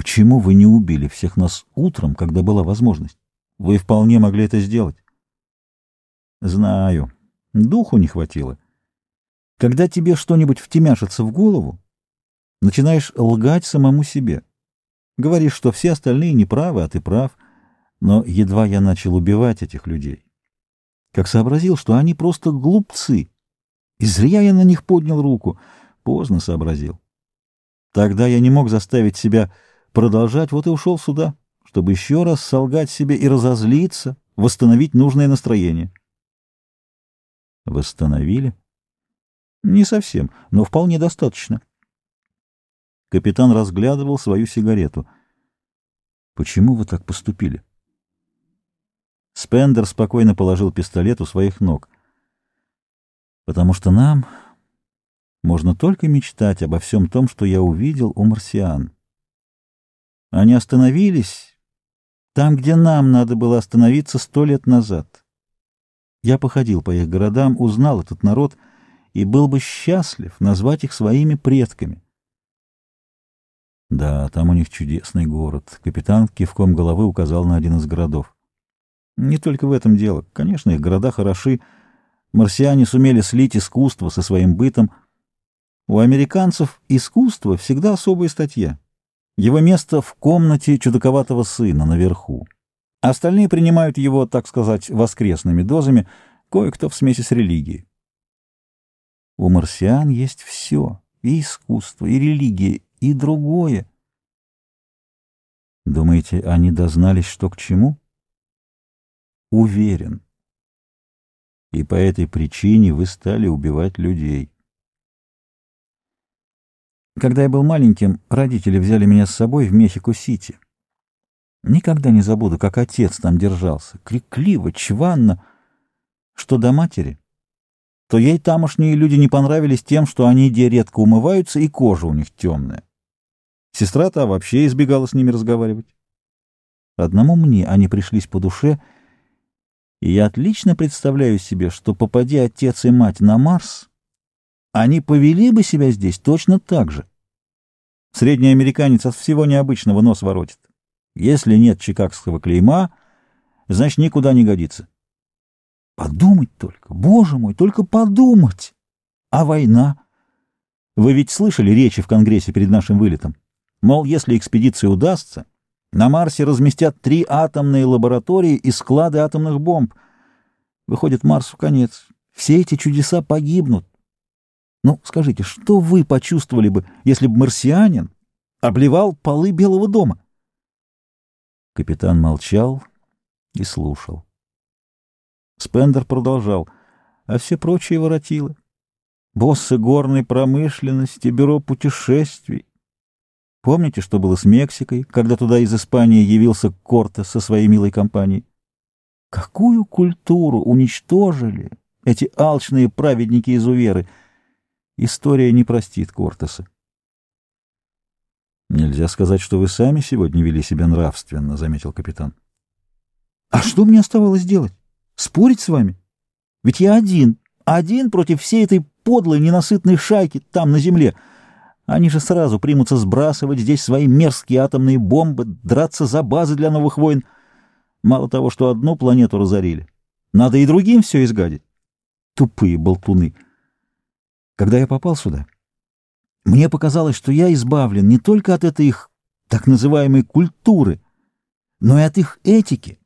Почему вы не убили всех нас утром, когда была возможность? Вы вполне могли это сделать. Знаю. Духу не хватило. Когда тебе что-нибудь втемяшится в голову, начинаешь лгать самому себе. Говоришь, что все остальные неправы, а ты прав. Но едва я начал убивать этих людей, как сообразил, что они просто глупцы. И зря я на них поднял руку. Поздно сообразил. Тогда я не мог заставить себя продолжать, вот и ушел сюда, чтобы еще раз солгать себе и разозлиться, восстановить нужное настроение. Восстановили? Не совсем, но вполне достаточно. Капитан разглядывал свою сигарету. Почему вы так поступили? Спендер спокойно положил пистолет у своих ног. Потому что нам можно только мечтать обо всем том, что я увидел у марсиан. Они остановились там, где нам надо было остановиться сто лет назад. Я походил по их городам, узнал этот народ и был бы счастлив назвать их своими предками. Да, там у них чудесный город. Капитан кивком головы указал на один из городов. Не только в этом дело. Конечно, их города хороши. Марсиане сумели слить искусство со своим бытом. У американцев искусство всегда особая статья. Его место в комнате чудаковатого сына наверху. Остальные принимают его, так сказать, воскресными дозами, кое-кто в смеси с религией. У марсиан есть все — и искусство, и религия, и другое. Думаете, они дознались, что к чему? Уверен. И по этой причине вы стали убивать людей. Когда я был маленьким, родители взяли меня с собой в Мехико-Сити. Никогда не забуду, как отец там держался, крикливо, чванно. Что до матери, то ей тамошние люди не понравились тем, что они где редко умываются и кожа у них темная. Сестра-то вообще избегала с ними разговаривать. Одному мне они пришлись по душе, и я отлично представляю себе, что, попади отец и мать на Марс, они повели бы себя здесь точно так же. Средний американец от всего необычного нос воротит. Если нет чикагского клейма, значит, никуда не годится. Подумать только, боже мой, только подумать! А война? Вы ведь слышали речи в Конгрессе перед нашим вылетом? Мол, если экспедиция удастся, на Марсе разместят три атомные лаборатории и склады атомных бомб. Выходит, Марсу конец. Все эти чудеса погибнут. Ну, скажите, что вы почувствовали бы, если бы марсианин обливал полы Белого дома? Капитан молчал и слушал. Спендер продолжал, а все прочие воротилы. Боссы горной промышленности, бюро путешествий, Помните, что было с Мексикой, когда туда из Испании явился Корте со своей милой компанией? Какую культуру уничтожили эти алчные праведники-изуверы? История не простит Кортеса. «Нельзя сказать, что вы сами сегодня вели себя нравственно», — заметил капитан. «А что мне оставалось делать? Спорить с вами? Ведь я один, один против всей этой подлой, ненасытной шайки там, на земле». Они же сразу примутся сбрасывать здесь свои мерзкие атомные бомбы, драться за базы для новых войн. Мало того, что одну планету разорили, надо и другим все изгадить. Тупые болтуны. Когда я попал сюда, мне показалось, что я избавлен не только от этой их так называемой культуры, но и от их этики,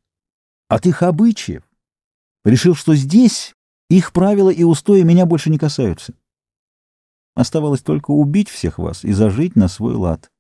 от их обычаев. Решил, что здесь их правила и устои меня больше не касаются. Оставалось только убить всех вас и зажить на свой лад.